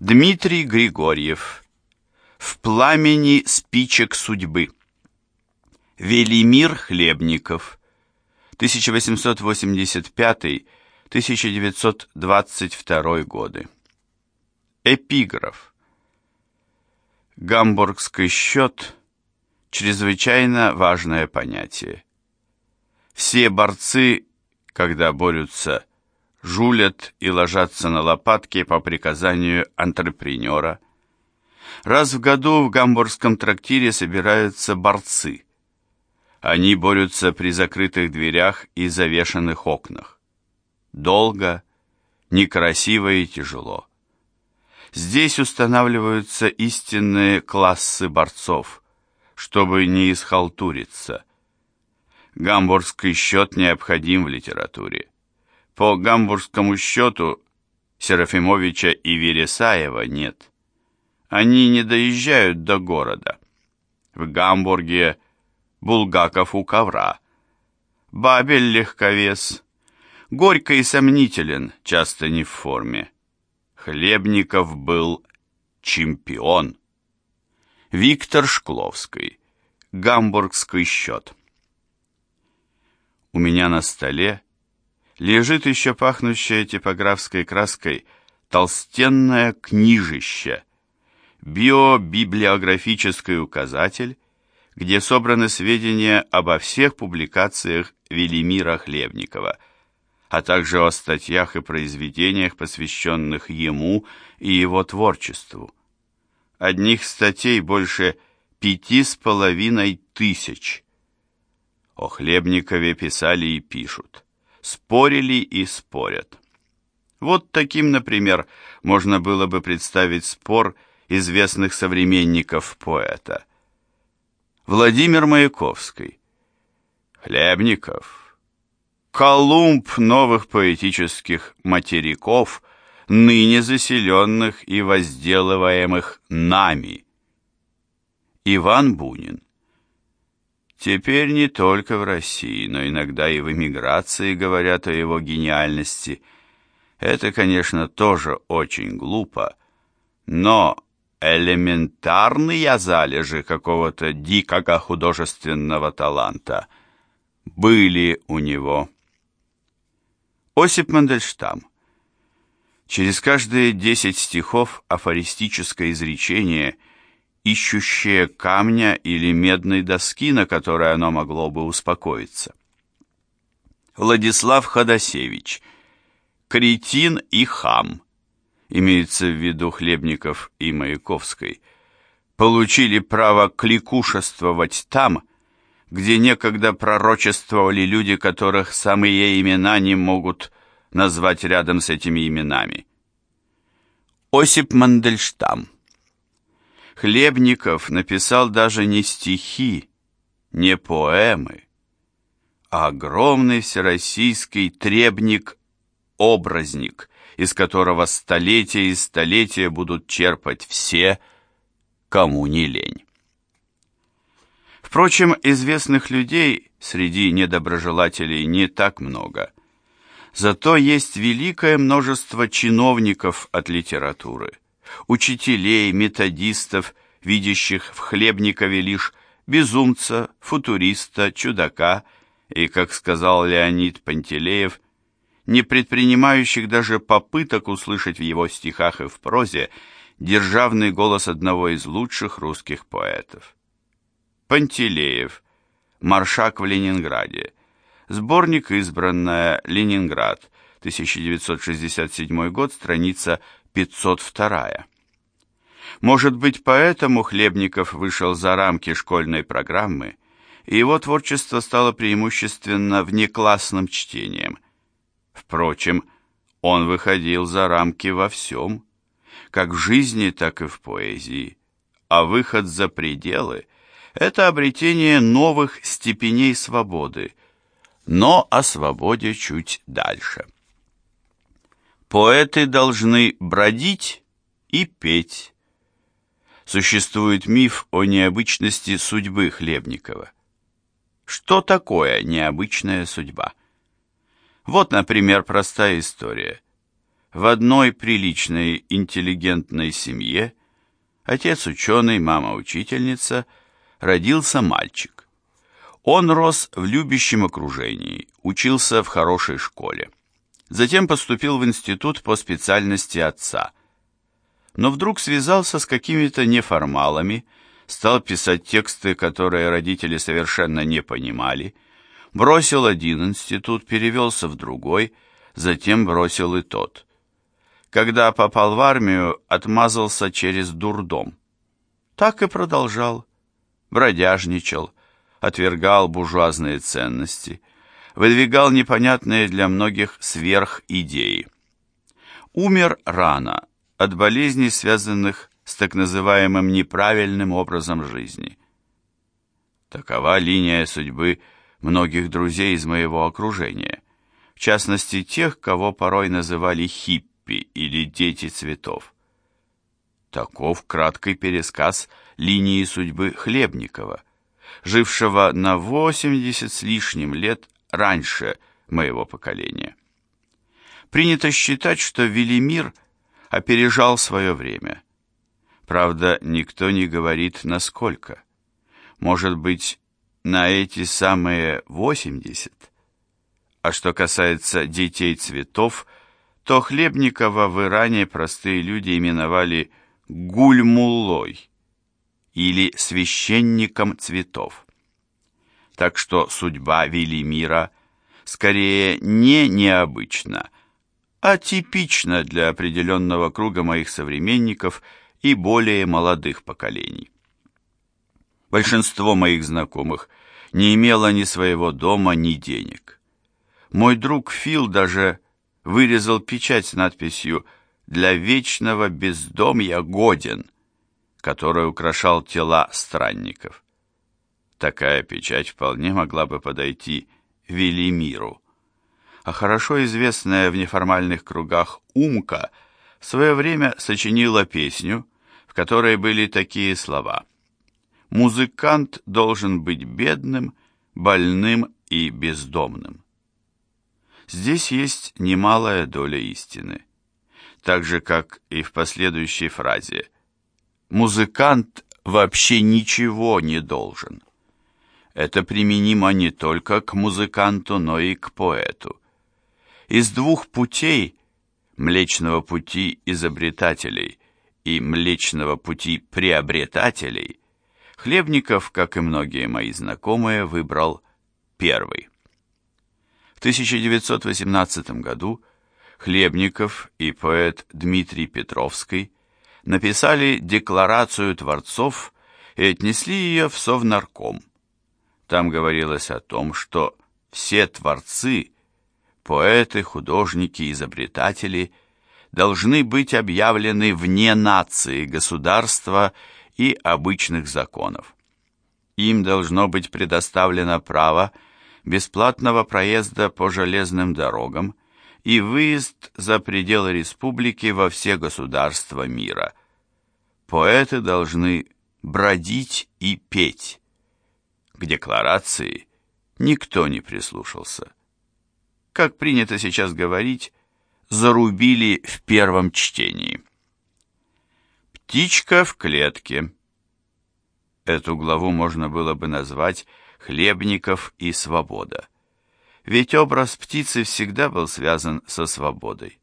Дмитрий Григорьев. В пламени спичек судьбы. Велимир Хлебников. 1885-1922 годы. Эпиграф. Гамбургский счет – чрезвычайно важное понятие. Все борцы, когда борются, жулят и ложатся на лопатки по приказанию антрепренера. Раз в году в гамбургском трактире собираются борцы. Они борются при закрытых дверях и завешенных окнах. Долго, некрасиво и тяжело. Здесь устанавливаются истинные классы борцов, чтобы не исхалтуриться. Гамбургский счет необходим в литературе. По гамбургскому счету Серафимовича и Вересаева нет. Они не доезжают до города. В Гамбурге Булгаков у ковра. Бабель легковес. Горько и сомнителен, часто не в форме. Хлебников был чемпион. Виктор Шкловский. Гамбургский счет. У меня на столе лежит еще пахнущая типографской краской толстенное книжище, биобиблиографический указатель, где собраны сведения обо всех публикациях Велимира Хлебникова – а также о статьях и произведениях, посвященных ему и его творчеству. Одних статей больше пяти с половиной тысяч. О Хлебникове писали и пишут, спорили и спорят. Вот таким, например, можно было бы представить спор известных современников поэта. Владимир Маяковский. Хлебников – Колумб новых поэтических материков, ныне заселенных и возделываемых нами. Иван Бунин. Теперь не только в России, но иногда и в эмиграции говорят о его гениальности. Это, конечно, тоже очень глупо, но элементарные залежи какого-то дикого художественного таланта были у него. Осип Мандельштам. Через каждые десять стихов афористическое изречение, ищущее камня или медной доски, на которой оно могло бы успокоиться. Владислав Ходосевич. Кретин и хам. Имеется в виду Хлебников и Маяковской. Получили право кликушествовать там, где некогда пророчествовали люди, которых самые имена не могут назвать рядом с этими именами. Осип Мандельштам Хлебников написал даже не стихи, не поэмы, а огромный всероссийский требник-образник, из которого столетия и столетия будут черпать все, кому не лень. Впрочем, известных людей среди недоброжелателей не так много. Зато есть великое множество чиновников от литературы, учителей, методистов, видящих в Хлебникове лишь безумца, футуриста, чудака и, как сказал Леонид Пантелеев, не предпринимающих даже попыток услышать в его стихах и в прозе державный голос одного из лучших русских поэтов. Пантелеев. Маршак в Ленинграде. Сборник «Избранная. Ленинград». 1967 год, страница 502. Может быть, поэтому Хлебников вышел за рамки школьной программы, и его творчество стало преимущественно внеклассным чтением. Впрочем, он выходил за рамки во всем, как в жизни, так и в поэзии, а выход за пределы – это обретение новых степеней свободы, но о свободе чуть дальше. Поэты должны бродить и петь. Существует миф о необычности судьбы Хлебникова. Что такое необычная судьба? Вот, например, простая история. в одной приличной интеллигентной семье, отец ученый, мама учительница, родился мальчик. Он рос в любящем окружении, учился в хорошей школе. Затем поступил в институт по специальности отца. Но вдруг связался с какими-то неформалами, стал писать тексты, которые родители совершенно не понимали, бросил один институт, перевелся в другой, затем бросил и тот. Когда попал в армию, отмазался через дурдом. Так и продолжал. Бродяжничал, отвергал буржуазные ценности, выдвигал непонятные для многих сверхидеи. Умер рано от болезней, связанных с так называемым неправильным образом жизни. Такова линия судьбы многих друзей из моего окружения, в частности тех, кого порой называли хиппи или дети цветов. Таков краткий пересказ линии судьбы Хлебникова, жившего на 80 с лишним лет раньше моего поколения. Принято считать, что Велимир опережал свое время. Правда, никто не говорит, насколько. Может быть, на эти самые 80? А что касается детей цветов, то Хлебникова в Иране простые люди именовали гульмулой или священником цветов. Так что судьба Велимира скорее не необычна, а типична для определенного круга моих современников и более молодых поколений. Большинство моих знакомых не имело ни своего дома, ни денег. Мой друг Фил даже вырезал печать с надписью «Для вечного бездомья годен», который украшал тела странников. Такая печать вполне могла бы подойти Велимиру а хорошо известная в неформальных кругах Умка в свое время сочинила песню, в которой были такие слова «Музыкант должен быть бедным, больным и бездомным». Здесь есть немалая доля истины, так же, как и в последующей фразе «Музыкант вообще ничего не должен». Это применимо не только к музыканту, но и к поэту. Из двух путей, Млечного пути изобретателей и Млечного пути приобретателей, Хлебников, как и многие мои знакомые, выбрал первый. В 1918 году Хлебников и поэт Дмитрий Петровский написали Декларацию творцов и отнесли ее в Совнарком. Там говорилось о том, что все творцы поэты, художники, изобретатели должны быть объявлены вне нации, государства и обычных законов. Им должно быть предоставлено право бесплатного проезда по железным дорогам и выезд за пределы республики во все государства мира. Поэты должны бродить и петь. К декларации никто не прислушался как принято сейчас говорить, зарубили в первом чтении. «Птичка в клетке». Эту главу можно было бы назвать «Хлебников и свобода». Ведь образ птицы всегда был связан со свободой.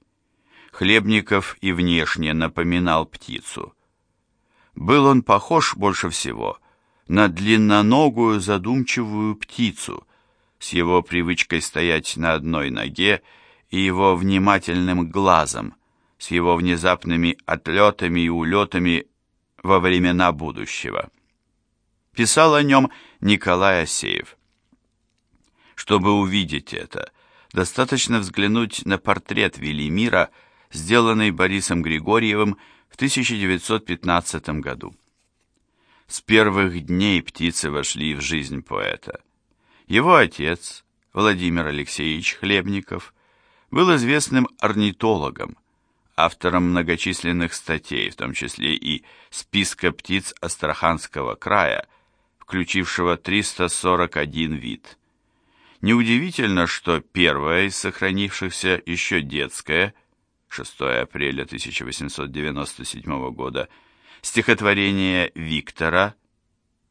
Хлебников и внешне напоминал птицу. Был он похож больше всего на длинноногую задумчивую птицу, с его привычкой стоять на одной ноге и его внимательным глазом, с его внезапными отлетами и улетами во времена будущего. Писал о нем Николай Асеев. Чтобы увидеть это, достаточно взглянуть на портрет Велимира, сделанный Борисом Григорьевым в 1915 году. С первых дней птицы вошли в жизнь поэта. Его отец, Владимир Алексеевич Хлебников, был известным орнитологом, автором многочисленных статей, в том числе и списка птиц Астраханского края, включившего 341 вид. Неудивительно, что первая из сохранившихся еще детская, 6 апреля 1897 года, стихотворение Виктора,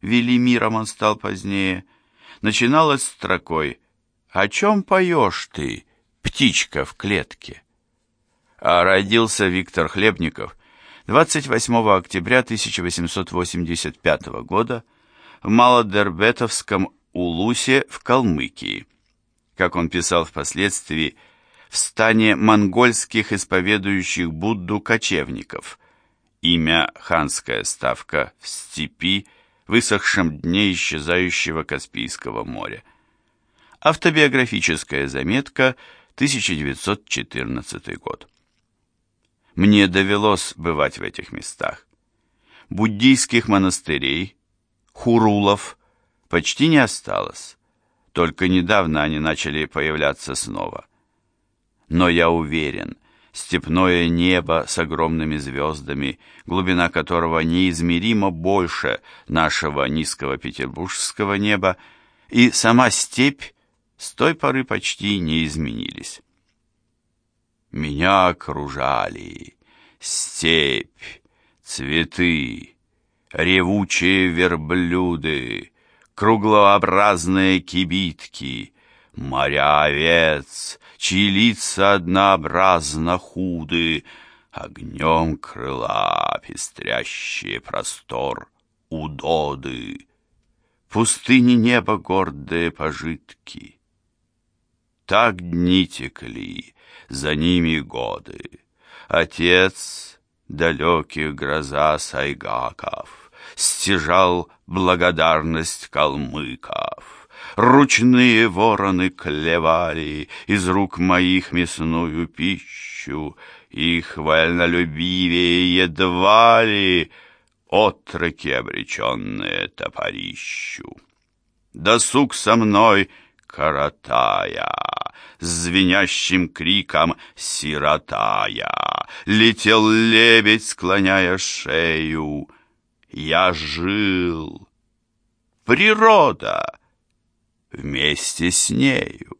Велимиром он стал позднее, начиналось строкой «О чем поешь ты, птичка в клетке?» А родился Виктор Хлебников 28 октября 1885 года в Малодербетовском Улусе в Калмыкии. Как он писал впоследствии, в стане монгольских исповедующих Будду кочевников. Имя ханская ставка в степи, высохшем дне исчезающего Каспийского моря. Автобиографическая заметка, 1914 год. Мне довелось бывать в этих местах. Буддийских монастырей, хурулов, почти не осталось. Только недавно они начали появляться снова. Но я уверен, степное небо с огромными звездами, глубина которого неизмеримо больше нашего низкого петербургского неба, и сама степь с той поры почти не изменились. Меня окружали степь, цветы, ревучие верблюды, круглообразные кибитки, моря овец, чьи лица однообразно худы, огнем крыла пестрящие простор удоды, пустыни неба гордые пожитки. Так дни текли, за ними годы. Отец далеких гроза сайгаков стяжал благодарность калмыков. Ручные вороны клевали из рук моих мясную пищу, Их вольнолюбивее едва ли отроки, обреченные топорищу. Досуг со мной коротая, с звенящим криком «Сиротая!» Летел лебедь, склоняя шею. Я жил. Природа вместе с нею.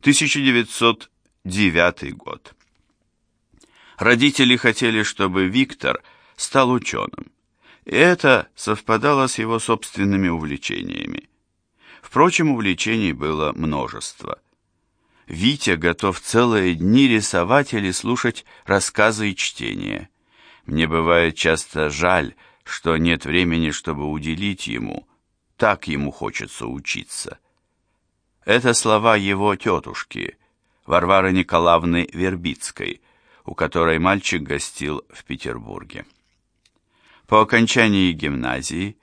1909 год. Родители хотели, чтобы Виктор стал ученым. И это совпадало с его собственными увлечениями. Впрочем, увлечений было множество. Витя готов целые дни рисовать или слушать рассказы и чтения. Мне бывает часто жаль, что нет времени, чтобы уделить ему. Так ему хочется учиться. Это слова его тетушки, Варвары Николаевны Вербицкой, у которой мальчик гостил в Петербурге. По окончании гимназии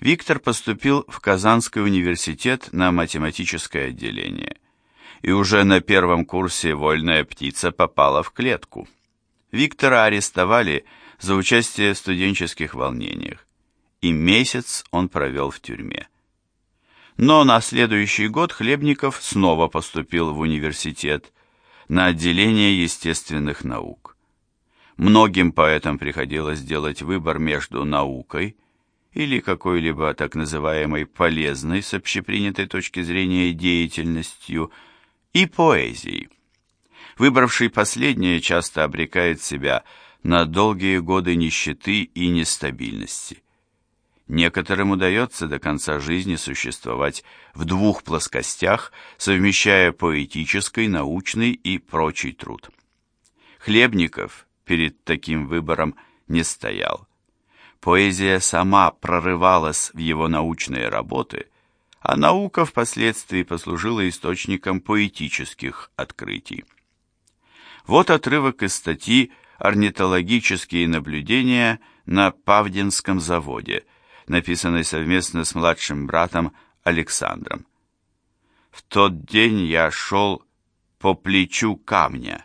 Виктор поступил в Казанский университет на математическое отделение – и уже на первом курсе вольная птица попала в клетку. Виктора арестовали за участие в студенческих волнениях, и месяц он провел в тюрьме. Но на следующий год Хлебников снова поступил в университет на отделение естественных наук. Многим поэтам приходилось делать выбор между наукой или какой-либо так называемой полезной с общепринятой точки зрения деятельностью – и поэзии. Выбравший последнее часто обрекает себя на долгие годы нищеты и нестабильности. Некоторым удается до конца жизни существовать в двух плоскостях, совмещая поэтический, научный и прочий труд. Хлебников перед таким выбором не стоял. Поэзия сама прорывалась в его научные работы – а наука впоследствии послужила источником поэтических открытий. Вот отрывок из статьи «Орнитологические наблюдения на Павдинском заводе», написанной совместно с младшим братом Александром. В тот день я шел по плечу камня.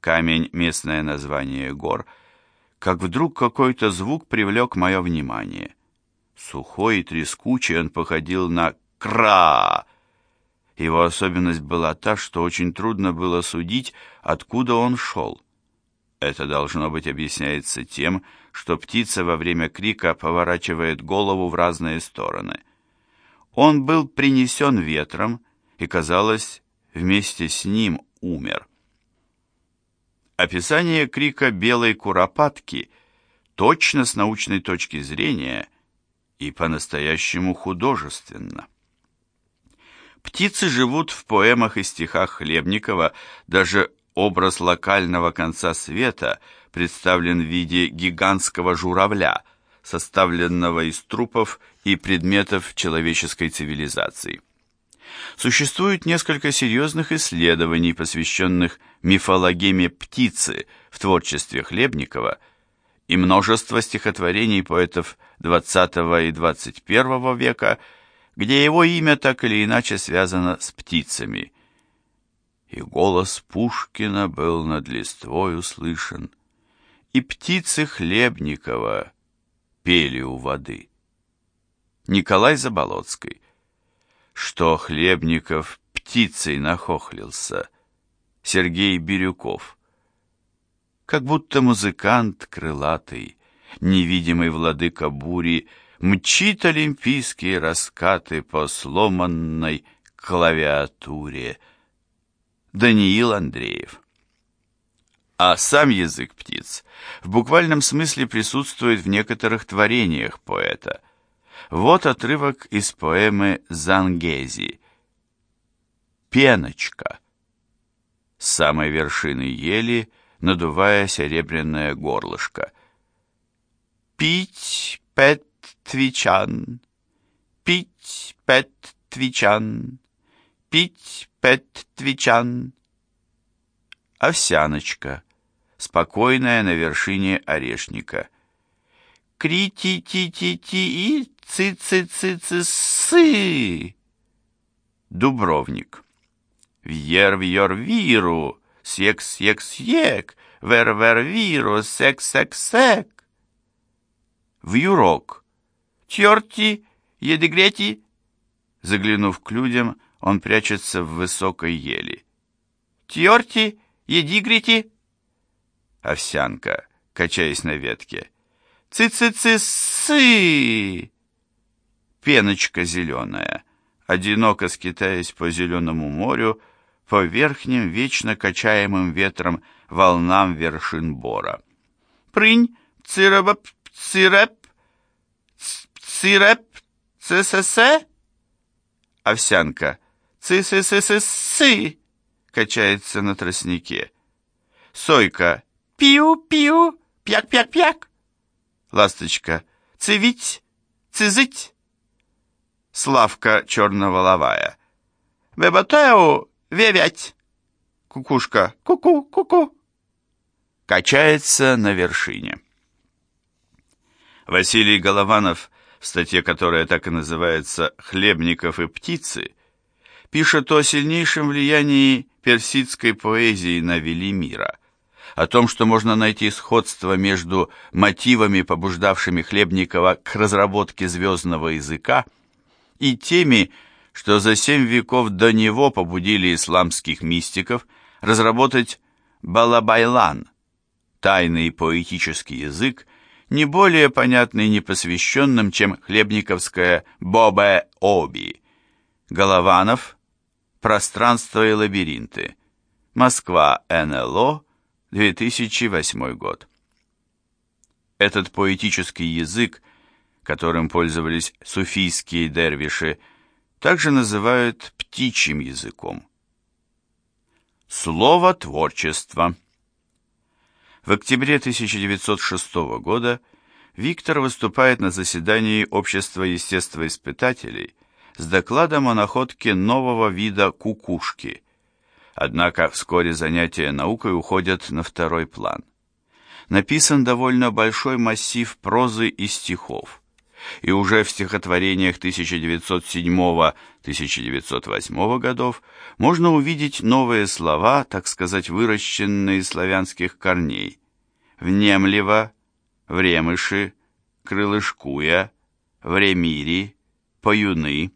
Камень — местное название гор, как вдруг какой-то звук привлек мое внимание — Сухой и трескучий он походил на кра. Его особенность была та, что очень трудно было судить, откуда он шел. Это должно быть объясняется тем, что птица во время крика поворачивает голову в разные стороны. Он был принесен ветром и, казалось, вместе с ним умер. Описание крика белой куропатки точно с научной точки зрения и по-настоящему художественно. Птицы живут в поэмах и стихах Хлебникова, даже образ локального конца света представлен в виде гигантского журавля, составленного из трупов и предметов человеческой цивилизации. Существует несколько серьезных исследований, посвященных мифологеме птицы в творчестве Хлебникова, и множество стихотворений поэтов XX и XXI века – где его имя так или иначе связано с птицами. И голос Пушкина был над листвой услышан, и птицы Хлебникова пели у воды. Николай Заболоцкий. Что Хлебников птицей нахохлился. Сергей Бирюков. Как будто музыкант крылатый, невидимый владыка бури, мчит олимпийские раскаты по сломанной клавиатуре. Даниил Андреев. А сам язык птиц в буквальном смысле присутствует в некоторых творениях поэта. Вот отрывок из поэмы «Зангези». «Пеночка». С самой вершины ели, надувая серебряное горлышко. «Пить, пет, твичан, пить пет твичан, пить пет твичан. Овсяночка, спокойная на вершине орешника. Кри-ти-ти-ти-ти и ци-ци-ци-ци-сы. Дубровник. Вьер-вьер-виру, сек-сек-сек, вер-вер-виру, сек-сек-сек. Вьюрок черти, едегрети!» Заглянув к людям, он прячется в высокой ели. «Тьорти, едигрити!» Овсянка, качаясь на ветке. «Цы-цы-цы-сы!» Пеночка зеленая, одиноко скитаясь по зеленому морю, по верхним, вечно качаемым ветром волнам вершин бора. «Прынь, цырэб, цырэп, Сирэп, ЦСС? Овсянка. Цы-сы-сы-сы-сы. Качается на тростнике. Сойка. Пиу-пиу, пяк-пяк-пяк. Ласточка. Цевить, цизыть. Славка черноволовая. Беботеу, вевять. Кукушка. Ку-ку, ку-ку. Качается на вершине. Василий Голованов в статье, которая так и называется «Хлебников и птицы», пишет о сильнейшем влиянии персидской поэзии на Велимира, о том, что можно найти сходство между мотивами, побуждавшими Хлебникова к разработке звездного языка, и теми, что за семь веков до него побудили исламских мистиков разработать балабайлан, тайный поэтический язык, не более понятный непосвященным, чем хлебниковская «Бобе Оби». Голованов «Пространство и лабиринты». Москва, НЛО, 2008 год. Этот поэтический язык, которым пользовались суфийские дервиши, также называют птичьим языком. Слово творчество. В октябре 1906 года Виктор выступает на заседании Общества естествоиспытателей с докладом о находке нового вида кукушки. Однако вскоре занятия наукой уходят на второй план. Написан довольно большой массив прозы и стихов, и уже в стихотворениях 1907-1908 годов можно увидеть новые слова, так сказать, выращенные из славянских корней. Внемлево, Времыши, Крылышкуя, Времири, Поюны.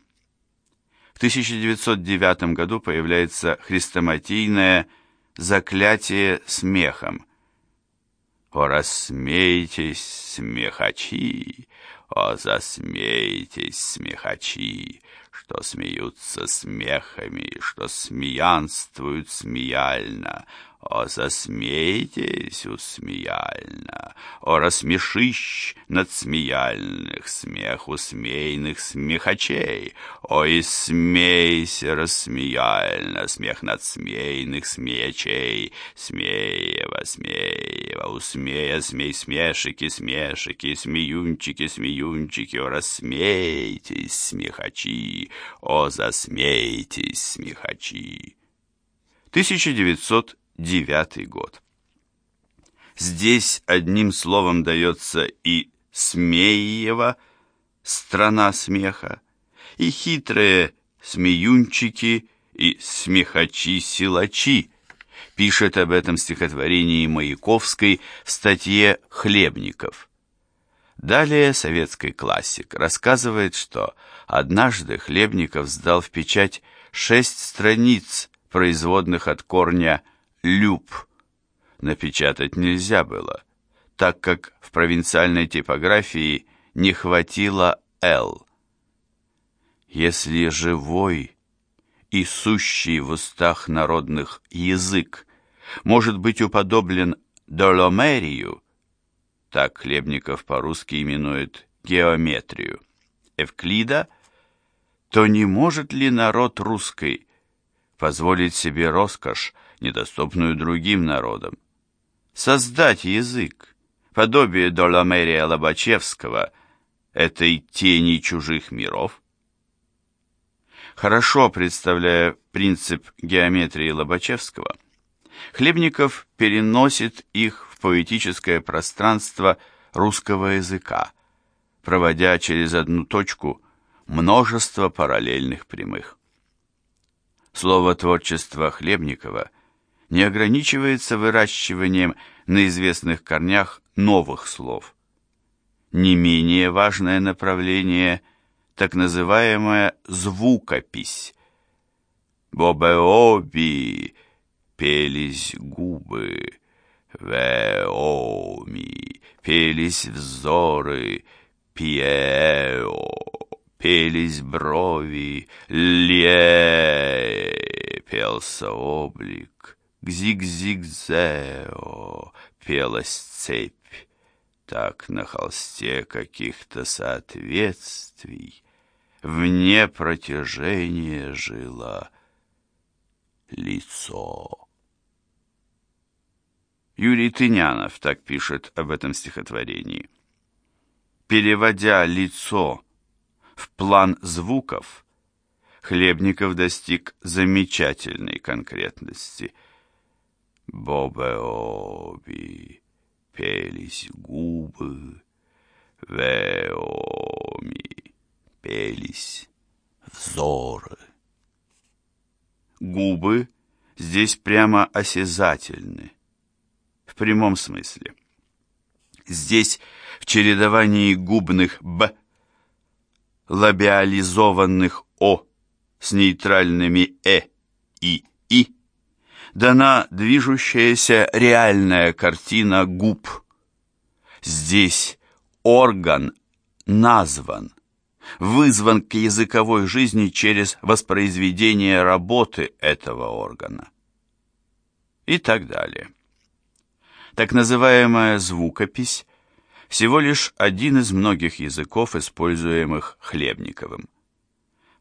В 1909 году появляется хрестоматийное «Заклятие смехом». О, рассмейтесь, смехачи, о, засмейтесь, смехачи, что смеются смехами, что смеянствуют смеяльно, о, засмейтесь усмеяльно, о, рассмешищ надсмеяльных, смех усмейных смехачей, о, и смейся рассмеяльно, смех надсмейных смеячей, смеева, смеева, усмея, смей, смешики, смешики, смеюнчики, смеюнчики, о, рассмейтесь, смехачи, о, засмейтесь, смехачи. 1900 девятый год. Здесь одним словом дается и Смеева, страна смеха, и хитрые смеюнчики и смехачи-силачи, пишет об этом стихотворении Маяковской в статье «Хлебников». Далее советский классик рассказывает, что однажды Хлебников сдал в печать шесть страниц, производных от корня «Хлебников», «люб» напечатать нельзя было, так как в провинциальной типографии не хватило «л». Если живой и сущий в устах народных язык может быть уподоблен доломерию, так Хлебников по-русски именует геометрию, Эвклида, то не может ли народ русский позволить себе роскошь недоступную другим народам. Создать язык, подобие Доломерия Лобачевского, этой тени чужих миров. Хорошо представляя принцип геометрии Лобачевского, Хлебников переносит их в поэтическое пространство русского языка, проводя через одну точку множество параллельных прямых. Слово творчества Хлебникова не ограничивается выращиванием на известных корнях новых слов. Не менее важное направление – так называемая звукопись. Бобеоби пелись губы, веоми пелись взоры, пиео пелись брови, ле пелся облик. Гзиг-зиг-зео пелась цепь, так на холсте каких-то соответствий вне протяжения жило лицо. Юрий Тынянов так пишет об этом стихотворении. Переводя лицо в план звуков, Хлебников достиг замечательной конкретности – Бобеоби пелись губы, Веоми пелись взоры. Губы здесь прямо осязательны, в прямом смысле. Здесь в чередовании губных «б», лабиализованных «о» с нейтральными «э» и «и» дана движущаяся реальная картина губ. Здесь орган назван, вызван к языковой жизни через воспроизведение работы этого органа. И так далее. Так называемая звукопись всего лишь один из многих языков, используемых Хлебниковым.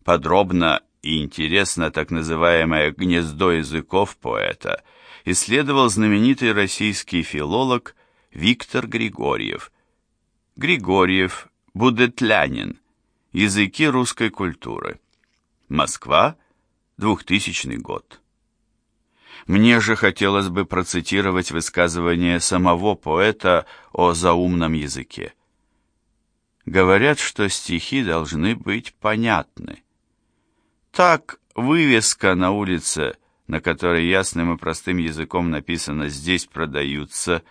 Подробно и интересно так называемое «гнездо языков поэта» исследовал знаменитый российский филолог Виктор Григорьев. Григорьев, будетлянин, языки русской культуры. Москва, 2000 год. Мне же хотелось бы процитировать высказывание самого поэта о заумном языке. Говорят, что стихи должны быть понятны. Так, вывеска на улице, на которой ясным и простым языком написано «Здесь продаются»,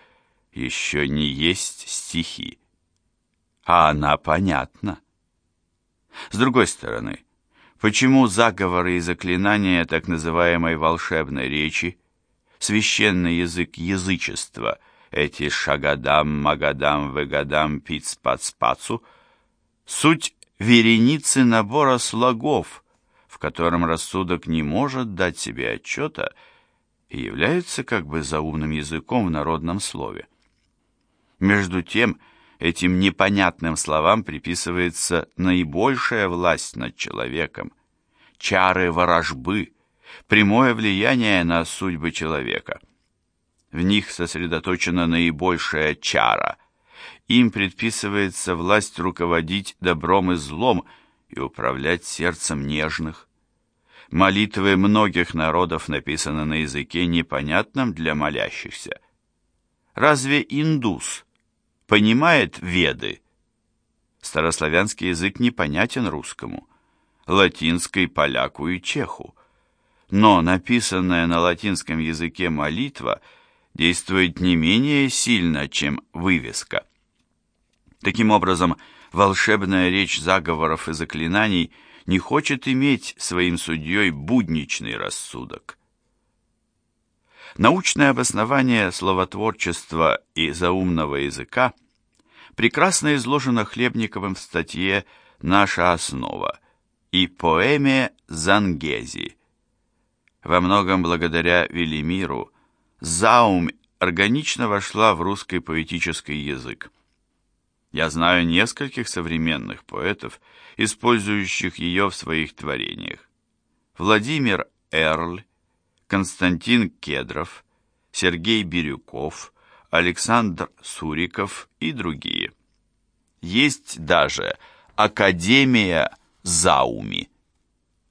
еще не есть стихи. А она понятна. С другой стороны, почему заговоры и заклинания так называемой волшебной речи, священный язык язычества, эти шагадам, магадам, выгадам, пиц-пац-пацу, суть вереницы набора слогов, в котором рассудок не может дать себе отчета и является как бы заумным языком в народном слове. Между тем, этим непонятным словам приписывается наибольшая власть над человеком, чары ворожбы, прямое влияние на судьбы человека. В них сосредоточена наибольшая чара. Им предписывается власть руководить добром и злом и управлять сердцем нежных. Молитвы многих народов написаны на языке, непонятном для молящихся. Разве индус понимает веды? Старославянский язык непонятен русскому, латинский – поляку и чеху. Но написанная на латинском языке молитва действует не менее сильно, чем вывеска. Таким образом, волшебная речь заговоров и заклинаний не хочет иметь своим судьей будничный рассудок. Научное обоснование словотворчества и заумного языка прекрасно изложено Хлебниковым в статье «Наша основа» и поэме «Зангези». Во многом благодаря Велимиру заум органично вошла в русский поэтический язык. Я знаю нескольких современных поэтов, использующих ее в своих творениях. Владимир Эрль, Константин Кедров, Сергей Бирюков, Александр Суриков и другие. Есть даже Академия Зауми.